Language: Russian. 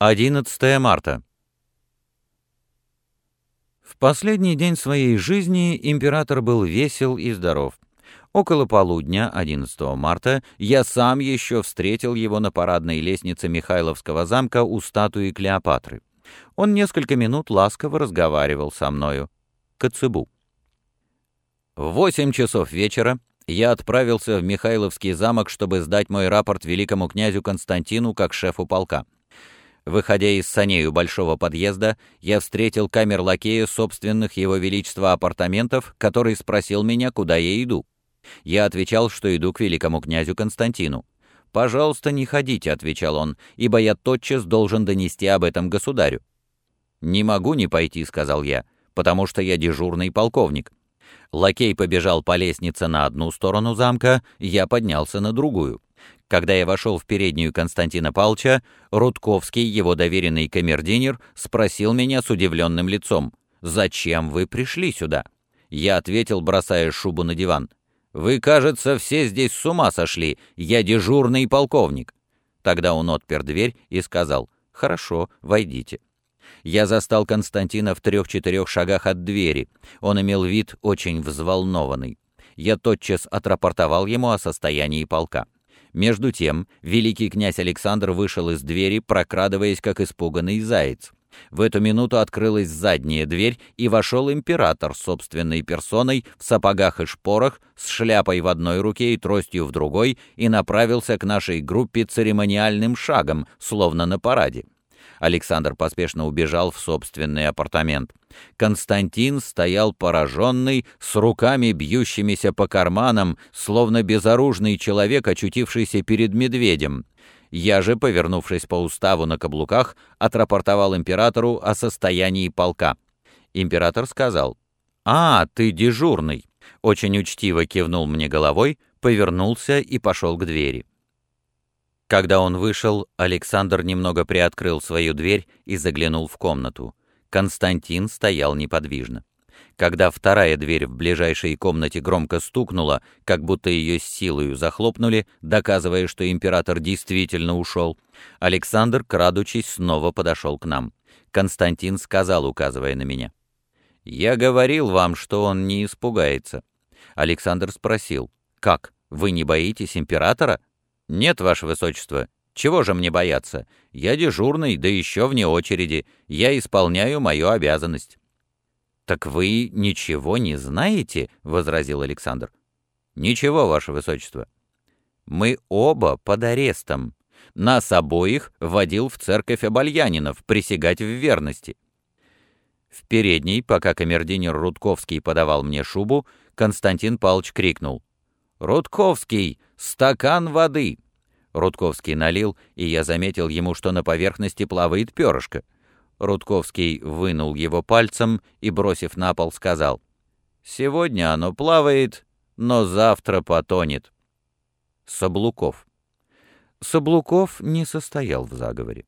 11 марта. В последний день своей жизни император был весел и здоров. Около полудня 11 марта я сам еще встретил его на парадной лестнице Михайловского замка у статуи Клеопатры. Он несколько минут ласково разговаривал со мною. Коцебу. В восемь часов вечера я отправился в Михайловский замок, чтобы сдать мой рапорт великому князю Константину как шефу полка. Выходя из саней у большого подъезда, я встретил камер-лакея собственных его величества апартаментов, который спросил меня, куда я иду. Я отвечал, что иду к великому князю Константину. «Пожалуйста, не ходите», — отвечал он, «ибо я тотчас должен донести об этом государю». «Не могу не пойти», — сказал я, «потому что я дежурный полковник». Лакей побежал по лестнице на одну сторону замка, я поднялся на другую. Когда я вошел в переднюю Константина Палча, Рудковский, его доверенный камердинер, спросил меня с удивленным лицом, «Зачем вы пришли сюда?» Я ответил, бросая шубу на диван, «Вы, кажется, все здесь с ума сошли, я дежурный полковник». Тогда он отпер дверь и сказал, «Хорошо, войдите». Я застал Константина в трех-четырех шагах от двери. Он имел вид очень взволнованный. Я тотчас отрапортовал ему о состоянии полка. Между тем, великий князь Александр вышел из двери, прокрадываясь, как испуганный заяц. В эту минуту открылась задняя дверь, и вошел император собственной персоной в сапогах и шпорах, с шляпой в одной руке и тростью в другой, и направился к нашей группе церемониальным шагом, словно на параде. Александр поспешно убежал в собственный апартамент. Константин стоял пораженный, с руками бьющимися по карманам, словно безоружный человек, очутившийся перед медведем. Я же, повернувшись по уставу на каблуках, отрапортовал императору о состоянии полка. Император сказал, «А, ты дежурный!» Очень учтиво кивнул мне головой, повернулся и пошел к двери. Когда он вышел, Александр немного приоткрыл свою дверь и заглянул в комнату. Константин стоял неподвижно. Когда вторая дверь в ближайшей комнате громко стукнула, как будто ее с силою захлопнули, доказывая, что император действительно ушел, Александр, крадучись, снова подошел к нам. Константин сказал, указывая на меня. «Я говорил вам, что он не испугается». Александр спросил, «Как, вы не боитесь императора?» «Нет, ваше высочество. Чего же мне бояться? Я дежурный, да еще вне очереди. Я исполняю мою обязанность». «Так вы ничего не знаете?» — возразил Александр. «Ничего, ваше высочество. Мы оба под арестом. Нас обоих водил в церковь Обальянинов присягать в верности». В передней, пока камердинер Рудковский подавал мне шубу, Константин Павлович крикнул. «Рудковский, стакан воды!» Рудковский налил, и я заметил ему, что на поверхности плавает перышко. Рудковский вынул его пальцем и, бросив на пол, сказал, «Сегодня оно плавает, но завтра потонет». Соблуков. Соблуков не состоял в заговоре.